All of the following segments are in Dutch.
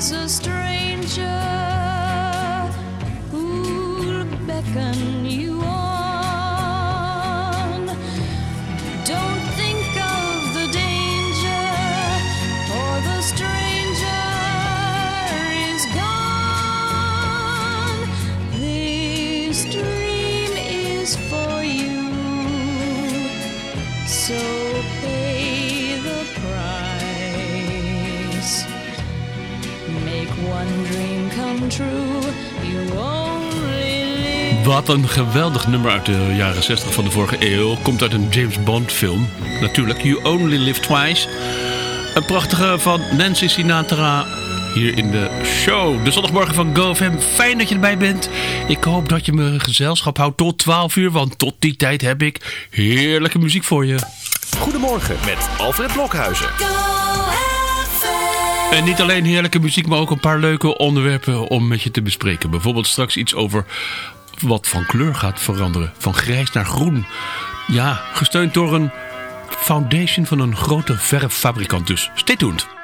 is a stranger een geweldig nummer uit de jaren 60 van de vorige eeuw. Komt uit een James Bond film. Natuurlijk, You Only Live Twice. Een prachtige van Nancy Sinatra. Hier in de show. De zondagmorgen van GoFam. Fijn dat je erbij bent. Ik hoop dat je me gezelschap houdt tot 12 uur. Want tot die tijd heb ik heerlijke muziek voor je. Goedemorgen met Alfred Blokhuizen. En niet alleen heerlijke muziek, maar ook een paar leuke onderwerpen om met je te bespreken. Bijvoorbeeld straks iets over wat van kleur gaat veranderen. Van grijs naar groen. Ja, gesteund door een foundation van een grote verffabrikant dus. Stay tuned.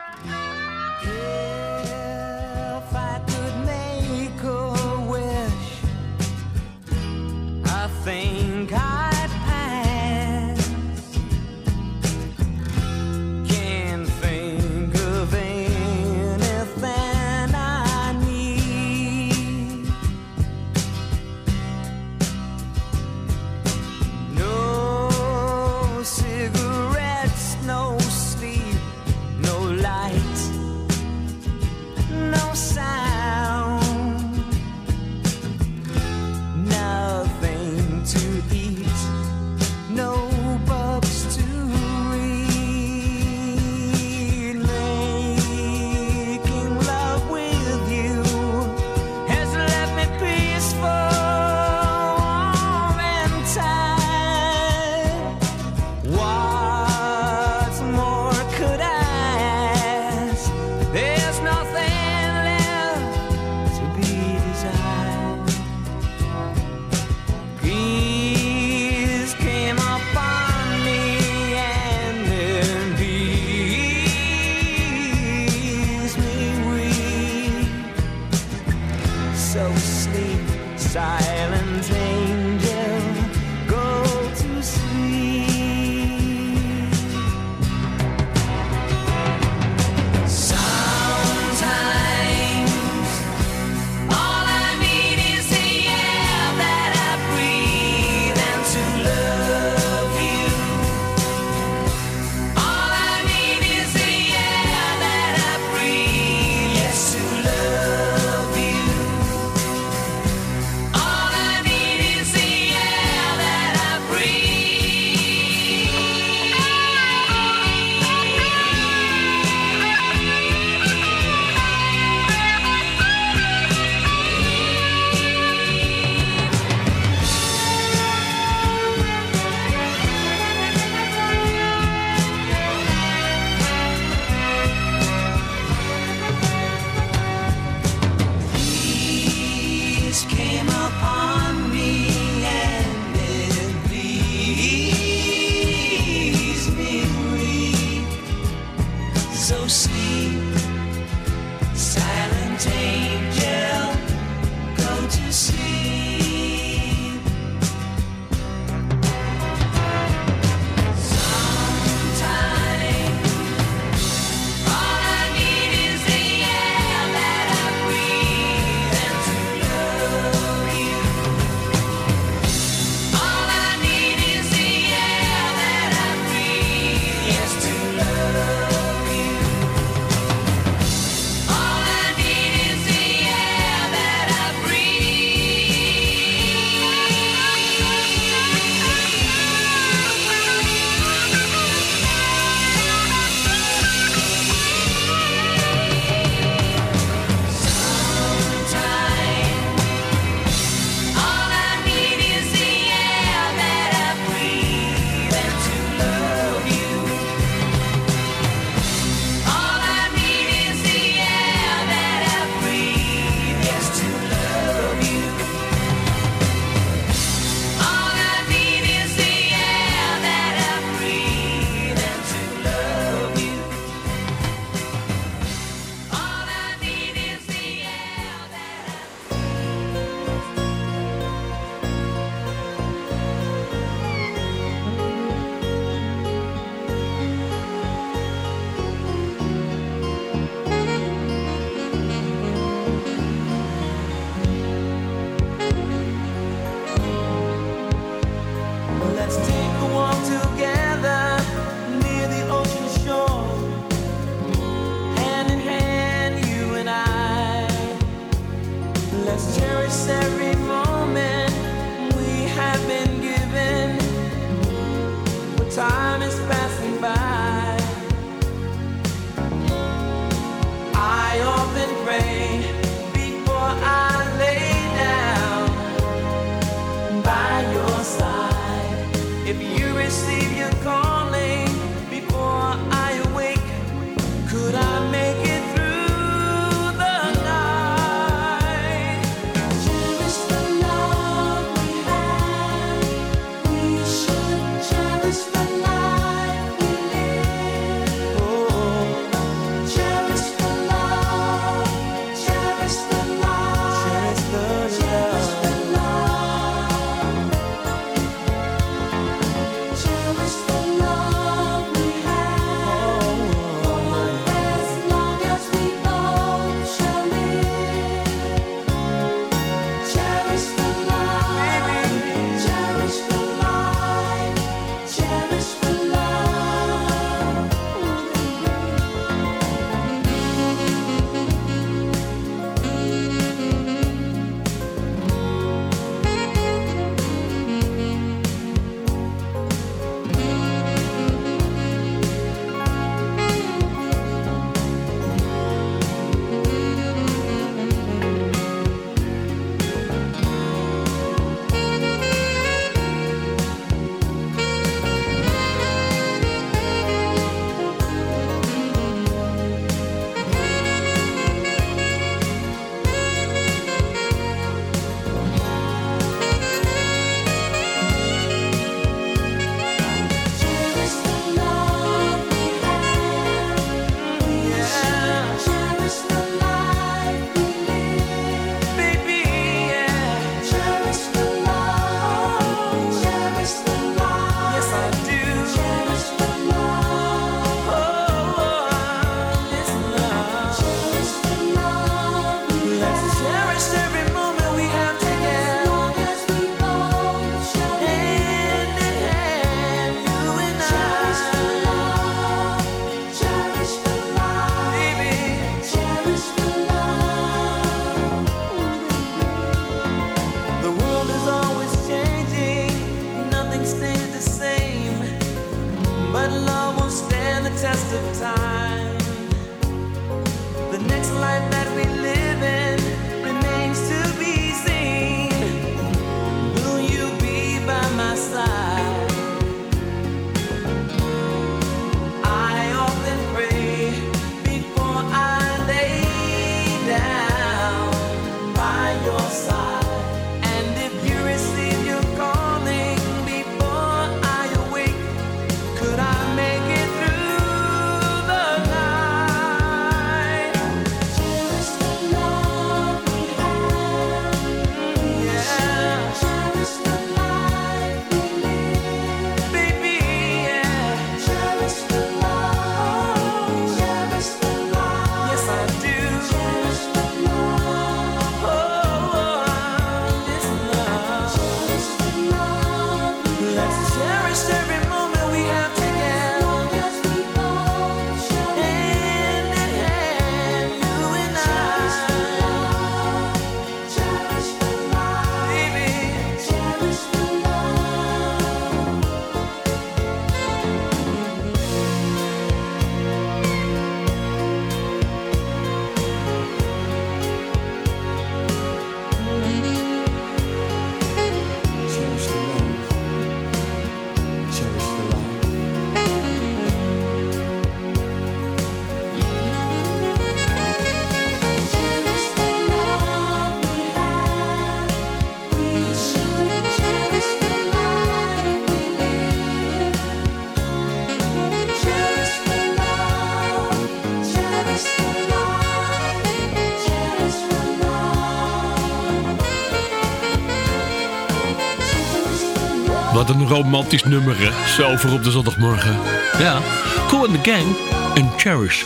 Wat een romantisch nummer, hè? Zo voor op de zondagmorgen. Ja. Cool and the Gang en Cherish.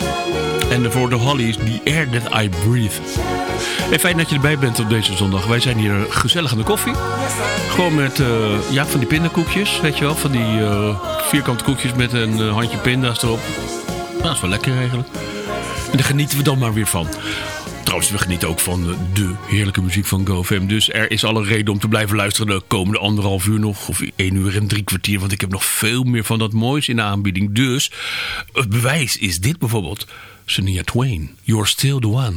En daarvoor de Hollies, The Air That I Breathe. Hey, fijn dat je erbij bent op deze zondag. Wij zijn hier gezellig aan de koffie. Gewoon met eh, ja, van die pindakoekjes, weet je wel. Van die eh, vierkante koekjes met een eh, handje pinda's erop. Nou, dat is wel lekker eigenlijk. En daar genieten we dan maar weer van. Trouwens, we genieten ook van de heerlijke muziek van GoFam. Dus er is alle reden om te blijven luisteren de komende anderhalf uur nog. Of één uur en drie kwartier. Want ik heb nog veel meer van dat moois in de aanbieding. Dus het bewijs is dit bijvoorbeeld. Shania Twain, You're Still The One.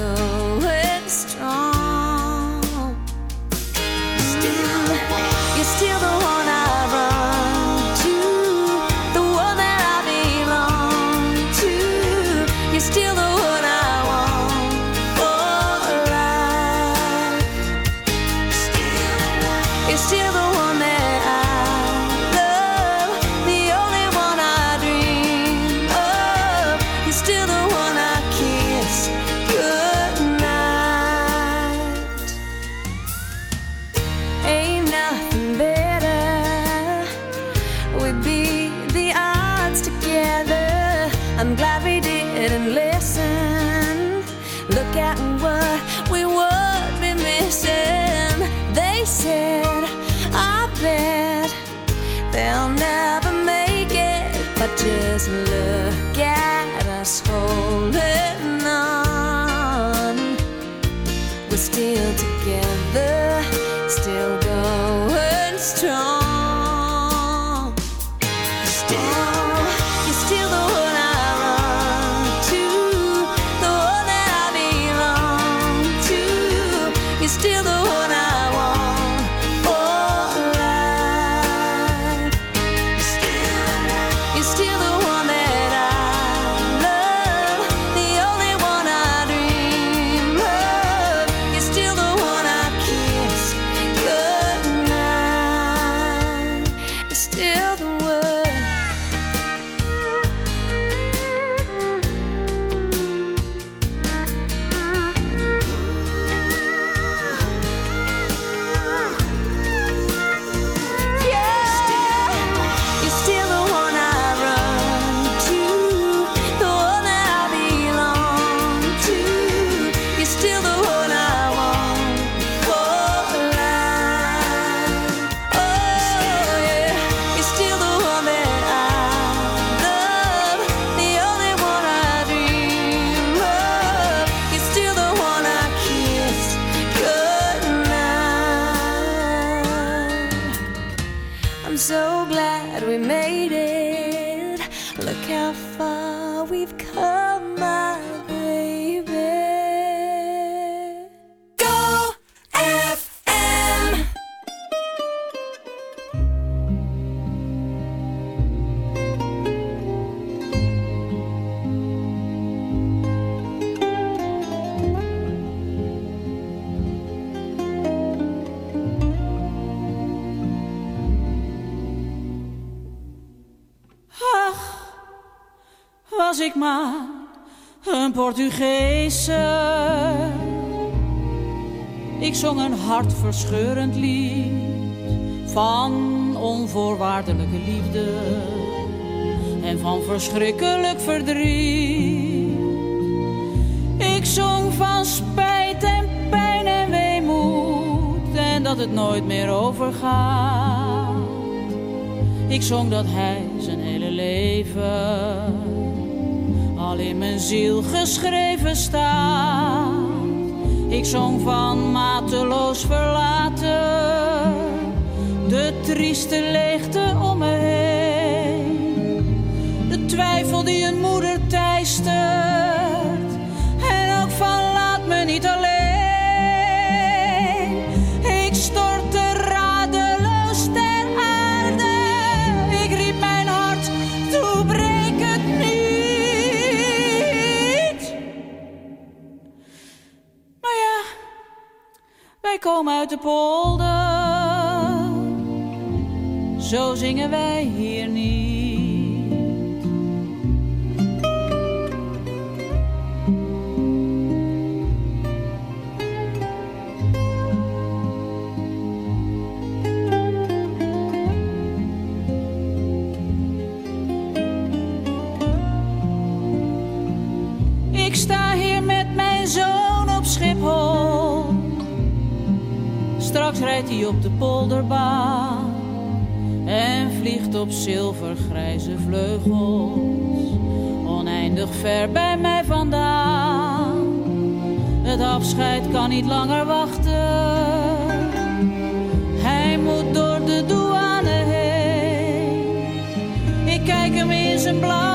still Portugese. Ik zong een hartverscheurend lied van onvoorwaardelijke liefde en van verschrikkelijk verdriet. Ik zong van spijt en pijn en weemoed en dat het nooit meer overgaat. Ik zong dat hij zijn hele leven al in mijn ziel geschreven staat. Ik zong van mateloos verlaten, de trieste leegte om me heen. De twijfel die een moeder teistert, komen uit de polder. Zo zingen wij hier niet. Op de polderbaan en vliegt op zilvergrijze vleugels oneindig ver bij mij vandaan. Het afscheid kan niet langer wachten. Hij moet door de douane heen. Ik kijk hem in zijn blauwe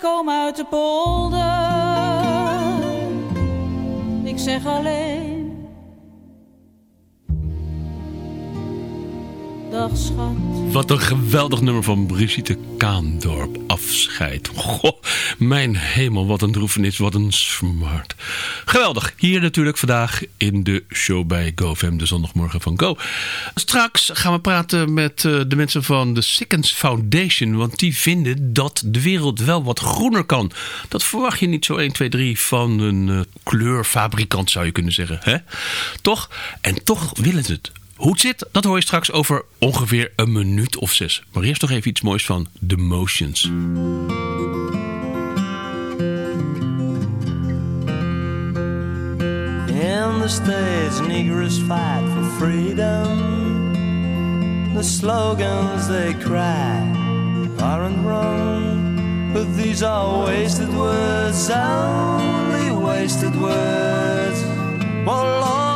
wij komen uit de polder. Ik zeg alleen. Wat een geweldig nummer van Brigitte Kaandorp. Afscheid. Goh, mijn hemel, wat een droefenis, wat een smart. Geweldig. Hier natuurlijk vandaag in de show bij GoFam, de zondagmorgen van Go. Straks gaan we praten met eh, de mensen van de Sickens Foundation. Want die vinden dat de wereld wel wat groener kan. Dat verwacht je niet zo 1, 2, 3 van een eh, kleurfabrikant zou je kunnen zeggen. Hè? Toch? En toch willen ze het. Hoe het zit, dat hoor je straks over ongeveer een minuut of zes. Maar eerst nog even iets moois van The Motions. In the States, Negroes fight for freedom. The slogans they cry aren't wrong, but these are wasted words, only wasted words. Oh Lord,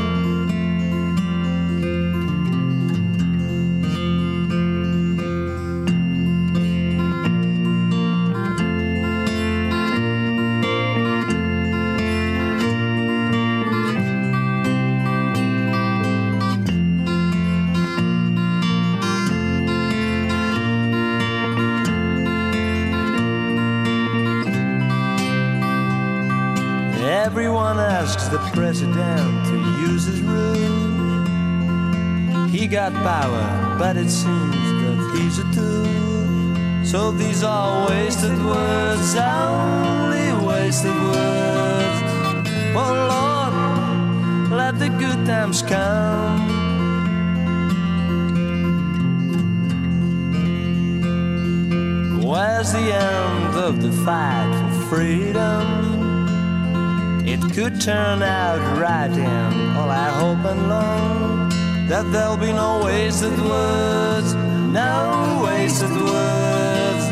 Power, but it seems that he's a tool. So these are wasted words, only wasted words. Oh Lord, let the good times come. Where's the end of the fight for freedom? It could turn out right, and all I hope and long that there'll be no wasted words, no wasted words.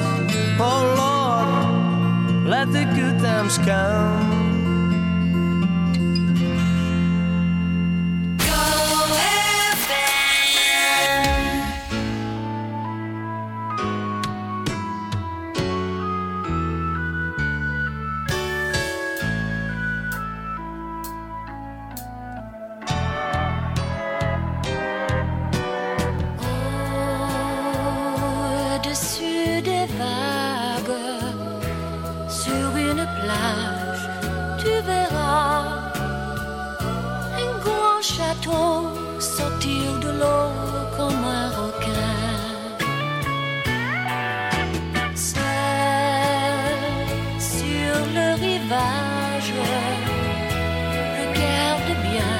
Oh Lord, let the good times come. Regarde bien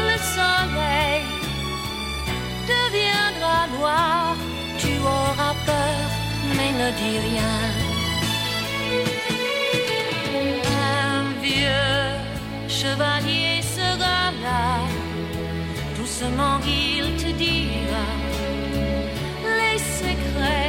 le soleil deviendra noir. Tu auras peur, mais ne dis rien. Un vieux chevalier sera là. Doucement il te dira les secrets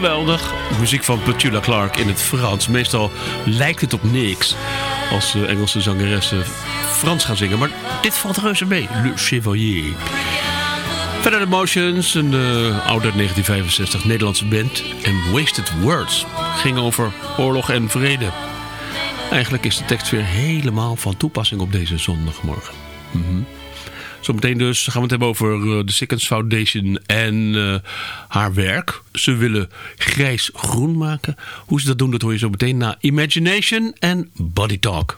Geweldig. Muziek van Petula Clark in het Frans. Meestal lijkt het op niks als de Engelse zangeressen Frans gaan zingen. Maar dit valt reuze mee. Le Chevalier. Verder de Motions, een eh, oude uit 1965 Nederlandse band. En Wasted Words ging over oorlog en vrede. Eigenlijk is de tekst weer helemaal van toepassing op deze zondagmorgen. Mhm. Zometeen dus gaan we het hebben over eh, de Sickens Foundation en eh, haar werk. Ze willen grijs-groen maken. Hoe ze dat doen, dat hoor je zo meteen na Imagination en Body Talk.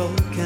Spoken,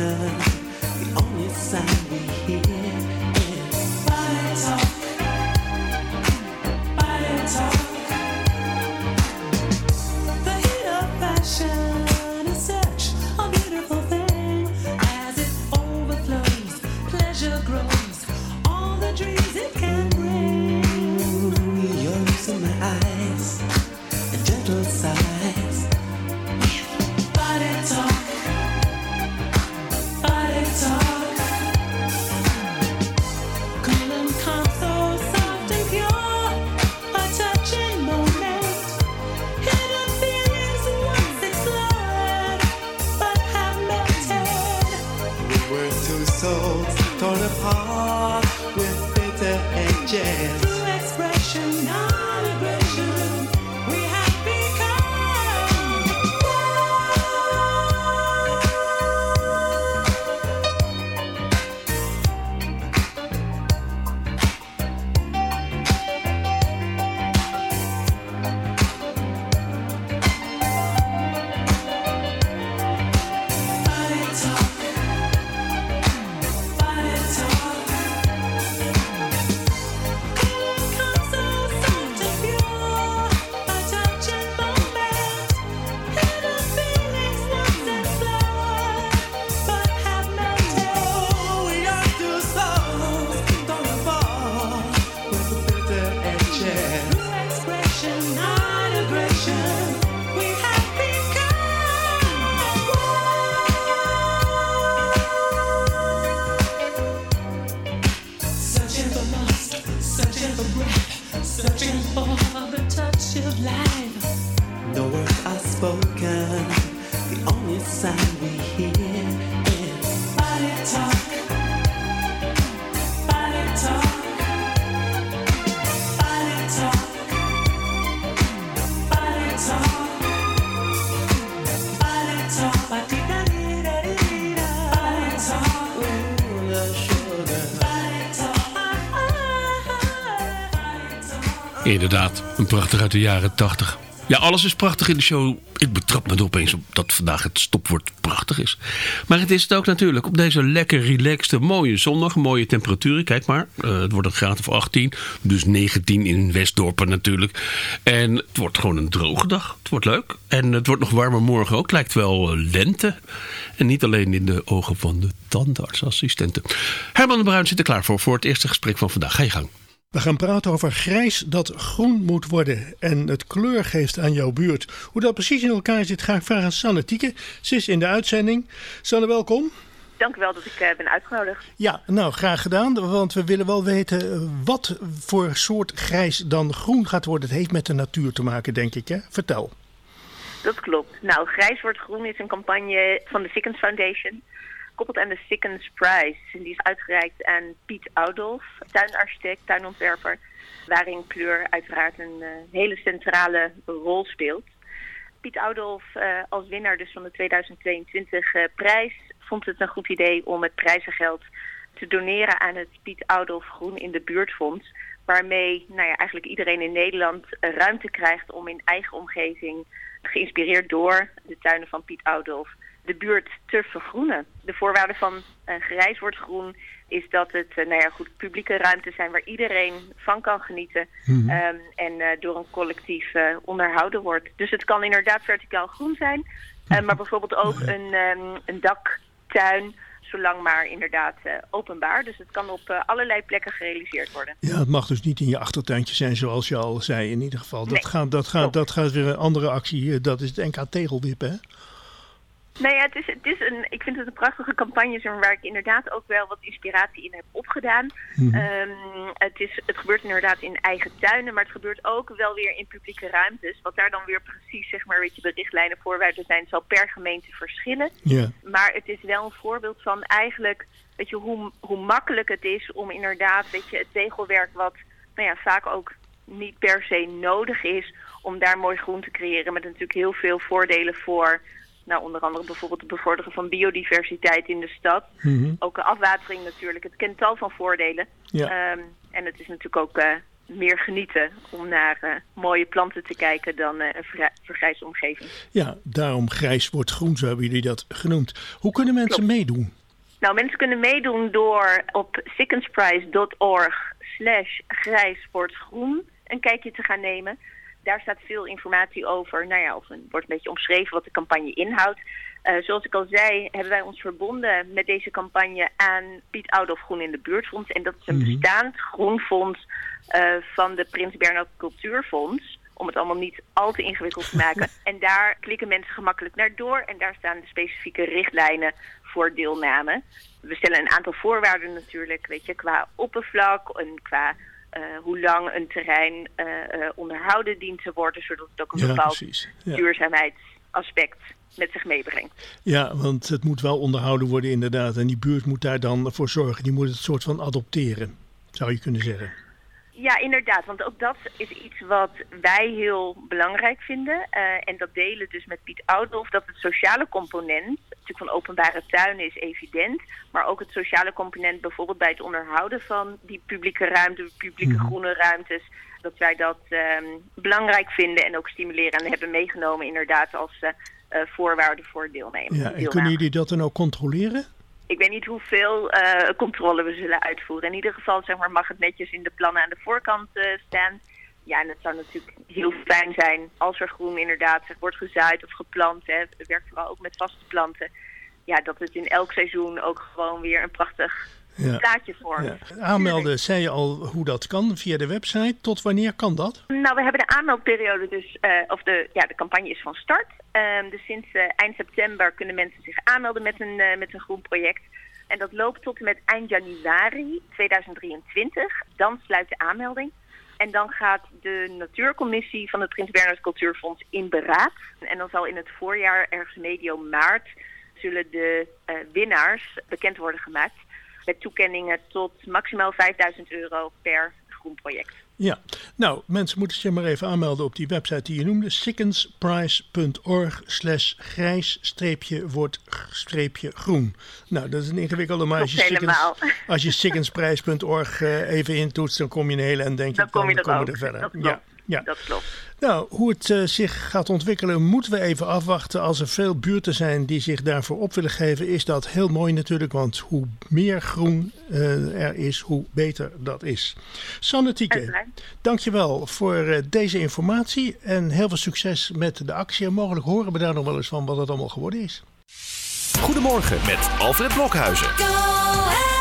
Prachtig uit de jaren 80. Ja, alles is prachtig in de show. Ik betrap me er opeens op dat vandaag het stopwoord prachtig is. Maar het is het ook natuurlijk op deze lekker relaxte, mooie zondag. Mooie temperaturen, kijk maar. Eh, het wordt een graad of 18, dus 19 in Westdorpen natuurlijk. En het wordt gewoon een droge dag. Het wordt leuk. En het wordt nog warmer morgen ook. Lijkt wel eh, lente. En niet alleen in de ogen van de tandartsassistenten. Herman de Bruin zit er klaar voor, voor het eerste gesprek van vandaag. Ga je gang. We gaan praten over grijs dat groen moet worden en het kleur geeft aan jouw buurt. Hoe dat precies in elkaar zit, ga ik vragen aan Sanne Tieke. Ze is in de uitzending. Sanne, welkom. Dank u wel dat ik eh, ben uitgenodigd. Ja, nou, graag gedaan, want we willen wel weten eh, wat voor soort grijs dan groen gaat worden. Het heeft met de natuur te maken, denk ik, hè? Vertel. Dat klopt. Nou, Grijs wordt groen is een campagne van de Sickens Foundation. Koppeld aan de Sickens Prize. Die is uitgereikt aan Piet Oudolf, tuinarchitect, tuinontwerper. Waarin kleur uiteraard een eh, hele centrale rol speelt. Piet Oudolf eh, als winnaar dus van de 2022 eh, prijs vond het een goed idee om het prijzengeld te doneren aan het Piet Oudolf Groen in de Buurtfonds. Waarmee nou ja, eigenlijk iedereen in Nederland ruimte krijgt om in eigen omgeving, geïnspireerd door de tuinen van Piet Oudolf, de buurt te vergroenen. De voorwaarde van uh, grijs wordt groen is dat het eh, nou ja, goed, publieke ruimtes zijn waar iedereen van kan genieten ehm, en eh, door een collectief eh, onderhouden wordt. Dus het kan inderdaad verticaal groen zijn, maar bijvoorbeeld ook een, ehm, een daktuin, zolang maar inderdaad openbaar. Dus het kan op allerlei plekken gerealiseerd worden. Ja, het mag dus niet in je achtertuintje zijn, zoals je al zei, in ieder geval. Dat, Nee, gaat, dat, gaat, dat gaat weer een andere actie. Dat is het NK Tegelwippen, hè? Nou ja, het is, het is een, ik vind het een prachtige campagne waar ik inderdaad ook wel wat inspiratie in heb opgedaan. Ehm, het, is, het gebeurt inderdaad in eigen tuinen, maar het gebeurt ook wel weer in publieke ruimtes. Wat daar dan weer precies, zeg maar, weet je, de richtlijnen voorwaarden zijn, zal per gemeente verschillen. Maar het is wel een voorbeeld van eigenlijk, weet je, hoe, hoe makkelijk het is om inderdaad, weet je, het tegelwerk wat, nou ja, vaak ook niet per se nodig is, om daar mooi groen te creëren. Met natuurlijk heel veel voordelen voor, nou onder andere bijvoorbeeld het bevorderen van biodiversiteit in de stad. Ook de afwatering natuurlijk. Het kent tal van voordelen. Ja. Ehm, en het is natuurlijk ook eh, meer genieten om naar eh, mooie planten te kijken dan eh, een vergrijsde omgeving. ja, daarom grijs wordt groen, zo hebben jullie dat genoemd. Hoe kunnen mensen meedoen? Nou, mensen kunnen meedoen door op sickensprize.org slash grijs wordt groen een kijkje te gaan nemen. Daar staat veel informatie over. Nou ja, of er wordt een beetje omschreven wat de campagne inhoudt. Eh, zoals ik al zei, hebben wij ons verbonden met deze campagne aan Piet Oudolf Groen in de Buurtfonds. En dat is een bestaand groenfonds eh, van de Prins Bernhard Cultuurfonds. Om het allemaal niet al te ingewikkeld te maken. en daar klikken mensen gemakkelijk naar door. En daar staan de specifieke richtlijnen voor deelname. We stellen een aantal voorwaarden natuurlijk, weet je, qua oppervlak en qua hoe lang een terrein eh, eh, onderhouden dient te worden, zodat het ook een Ja, bepaald. Ja. duurzaamheidsaspect met zich meebrengt. Ja, want het moet wel onderhouden worden inderdaad. En die buurt moet daar dan voor zorgen. Die moet het soort van adopteren, zou je kunnen zeggen. Ja, inderdaad. Want ook dat is iets wat wij heel belangrijk vinden. Eh, en dat delen dus met Piet Oudolf. Dat het sociale component, natuurlijk van openbare tuinen is evident. Maar ook het sociale component bijvoorbeeld bij het onderhouden van die publieke ruimte, publieke groene ruimtes. Dat wij dat ehm, belangrijk vinden en ook stimuleren en hebben meegenomen inderdaad als eh, voorwaarde voor deelnemen. Ja, en kunnen jullie dat dan ook controleren? Ik weet niet hoeveel eh, controle we zullen uitvoeren. In ieder geval zeg maar, mag het netjes in de plannen aan de voorkant staan. Ja, en het zou natuurlijk heel fijn zijn als er groen inderdaad zeg, wordt gezaaid of geplant. Hè. Het werkt vooral ook met vaste planten. Ja, dat het in elk seizoen ook gewoon weer een prachtig Ja. plaatje vormt. Ja. Aanmelden, zei je al hoe dat kan via de website. Tot wanneer kan dat? Nou, we hebben de aanmeldperiode dus, eh, of de, ja, de campagne is van start. Ehm, dus sinds eh, eind september kunnen mensen zich aanmelden met een, eh, met een groen project. En dat loopt tot en met eind januari 2023. Dan sluit de aanmelding. En dan gaat de natuurcommissie van het Prins Bernhard Cultuurfonds in beraad. En dan zal in het voorjaar, ergens medio maart, zullen de eh, winnaars bekend worden gemaakt. Met toekenningen tot maximaal 5000 euro per groen project. Ja, nou, mensen moeten zich maar even aanmelden op die website die je noemde. sickensprice.org slash grijs streepje wordt streepje groen. Nou, dat is een ingewikkelde, maar als je, Sickens, helemaal. als je sickensprice.org eh, even intoetst, dan kom je een hele en denk je, Dan kom je er komen ook. we er verder. Ja, ja. Dat klopt. Nou, hoe het eh, zich gaat ontwikkelen, moeten we even afwachten. Als er veel buurten zijn die zich daarvoor op willen geven, is dat heel mooi natuurlijk. Want hoe meer groen eh, er is, hoe beter dat is. Sanne Tieke, dankjewel voor eh, deze informatie. En heel veel succes met de actie. En mogelijk horen we daar nog wel eens van wat het allemaal geworden is. Goedemorgen met Alfred Blokhuizen. Go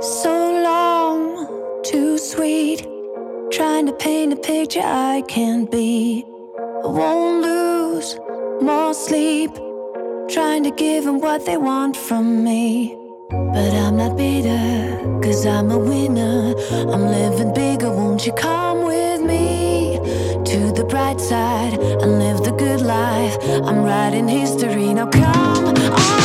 So long, too sweet. Trying to paint a picture I can't be. I won't lose more sleep. Trying to give them what they want from me. But I'm not bitter, cause I'm a winner. I'm living bigger, won't you come with me to the bright side and live the good life? I'm writing history, now come on,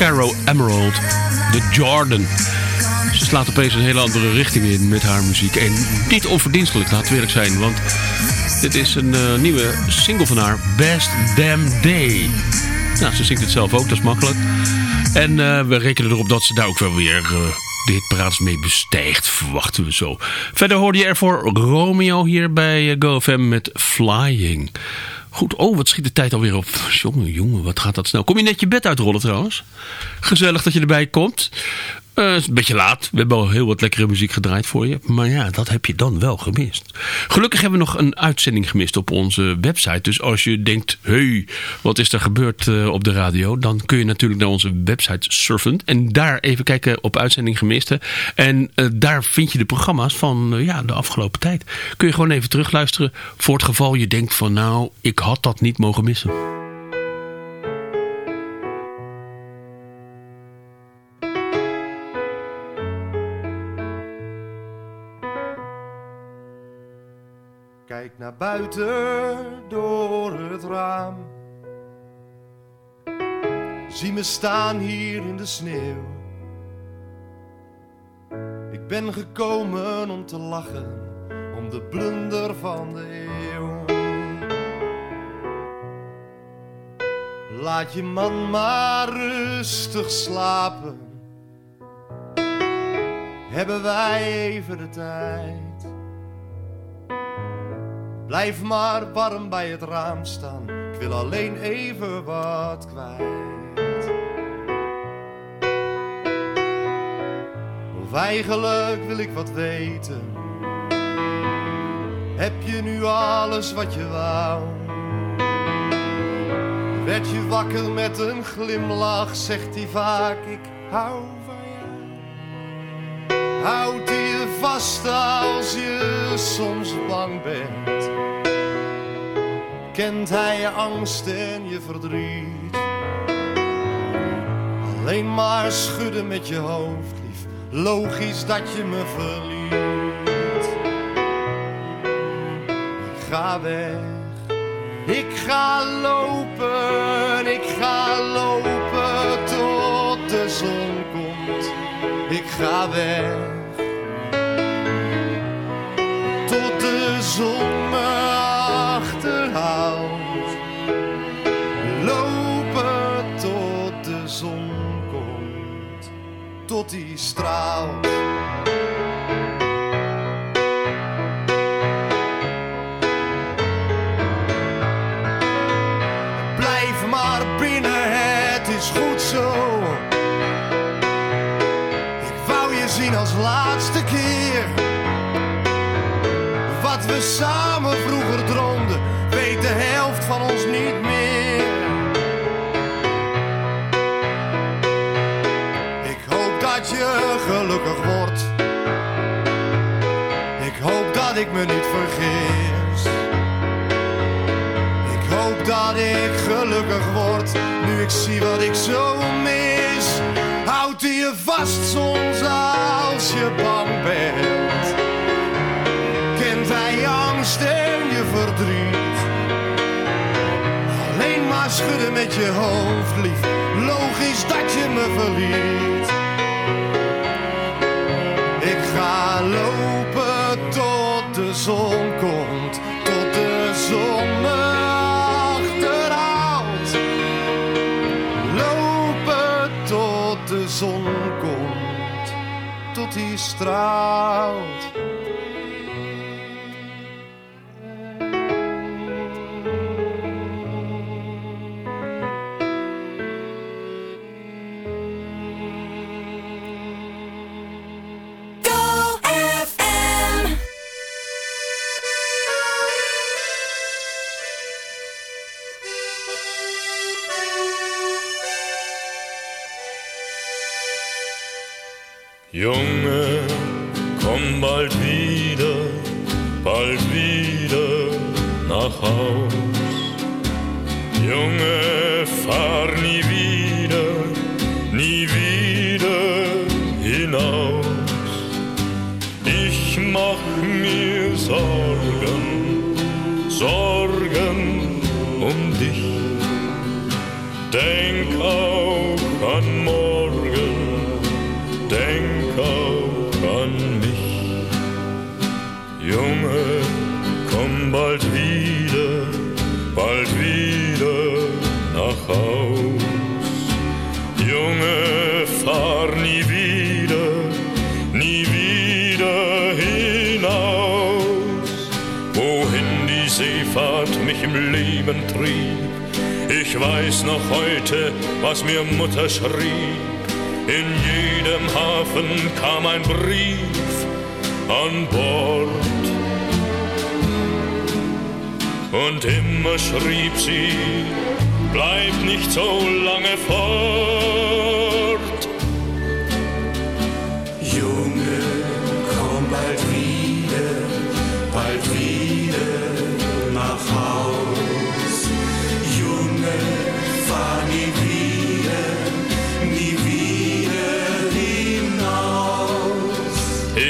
Caro Emerald, de Jordan. Ze slaat opeens een hele andere richting in met haar muziek. En niet onverdienstelijk, laat het eerlijk zijn. Want dit is een eh, nieuwe single van haar, Best Damn Day. Nou, ze zingt het zelf ook, dat is makkelijk. En eh, we rekenen erop dat ze daar ook wel weer eh, de hitparades mee bestijgt, verwachten we zo. Verder hoorde je ervoor Romeo hier bij GoFM met Flying. Goed, oh, wat schiet de tijd alweer op. Jongen, jongen, wat gaat dat snel. Kom je net je bed uitrollen trouwens? Gezellig dat je erbij komt. Eh, het is een beetje laat. We hebben al heel wat lekkere muziek gedraaid voor je. Maar ja, dat heb je dan wel gemist. Gelukkig hebben we nog een uitzending gemist op onze website. Dus als je denkt, hey, wat is er gebeurd eh, op de radio? Dan kun je natuurlijk naar onze website surfen. En daar even kijken op uitzending gemiste. En eh, daar vind je de programma's van eh, ja, de afgelopen tijd. Kun je gewoon even terugluisteren. Voor het geval je denkt van nou, ik had dat niet mogen missen. Buiten door het raam. Zie me staan hier in de sneeuw. Ik ben gekomen om te lachen, om de blunder van de eeuw. Laat je man maar rustig slapen. Hebben wij even de tijd? Blijf maar warm bij het raam staan. Ik wil alleen even wat kwijt. Of eigenlijk wil ik wat weten. Heb je nu alles wat je wou? Werd je wakker met een glimlach, zegt hij vaak: Ik hou van jou. Houdt hij je vast als je soms bang bent? Kent hij je angst en je verdriet? Alleen maar schudden met je hoofd, lief. Logisch dat je me verliet. Ik ga weg. Ik ga lopen, ik ga lopen tot de zon komt. Ik ga weg tot de zon tot die straalt. Blijf maar binnen, het is goed zo. Ik wou je zien als laatste keer. Wat we samen vroeger Ik hoop dat ik gelukkig word, nu ik zie wat ik zo mis. Houd je vast soms als je bang bent. Kent hij angst en je verdriet. Alleen maar schudden met je hoofd, lief. Logisch dat je me verliet. Tot bald wieder nach Haus. Junge, fahr nie wieder, nie wieder hinaus. Ich mach mir Sorgen, Sorgen ich weiß noch heute, was mir Mutter schrieb. In jedem Hafen kam ein Brief an Bord. Und immer schrieb sie, bleib nicht so lange fort.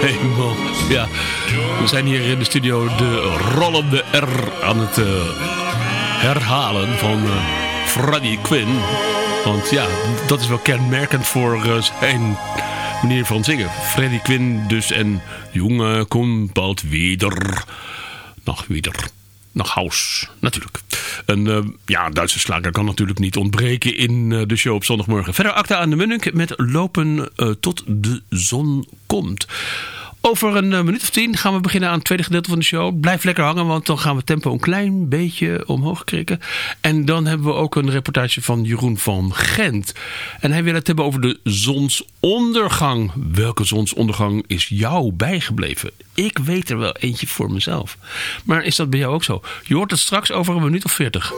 hemel. Ja, we zijn hier in de studio de rollende R aan het eh, herhalen van eh, Freddie Quinn. Want ja, dat is wel kenmerkend voor eh, zijn manier van zingen. Freddie Quinn dus en jongen, kom bald wieder. Nog wieder. Nog Haus, natuurlijk. Een eh, ja, Duitse slager kan natuurlijk niet ontbreken in eh, de show op zondagmorgen. Verder acta aan de Munnik met lopen eh, tot de zon komt. Over een eh, minuut of tien gaan we beginnen aan het tweede gedeelte van de show. Blijf lekker hangen, want dan gaan we tempo een klein beetje omhoog krikken. En dan hebben we ook een reportage van Jeroen van Gent. En hij wil het hebben over de zonsondergang. Welke zonsondergang is jou bijgebleven? Ik weet er wel eentje voor mezelf. Maar is dat bij jou ook zo? Je hoort het straks over een minuut of veertig.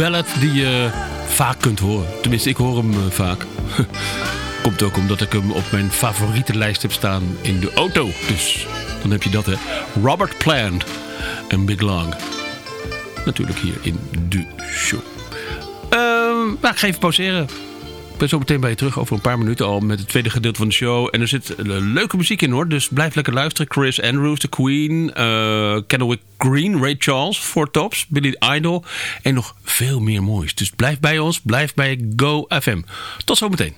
Ballad die je vaak kunt horen. Tenminste, ik hoor hem eh, vaak. Komt ook omdat ik hem op mijn favoriete lijst heb staan in de auto. Dus dan heb je dat, hè. Robert Plant en Big Long. Natuurlijk hier in de show. Nou, ik even pauzeren. Ben zo meteen bij je terug over een paar minuten al met het tweede gedeelte van de show. En er zit eh, leuke muziek in hoor, dus blijf lekker luisteren. Chris Andrews, The Queen, eh Kennewick Green, Ray Charles, Four Tops, Billy Idol en nog veel meer moois. Dus blijf bij ons, blijf bij Go FM. Tot zometeen.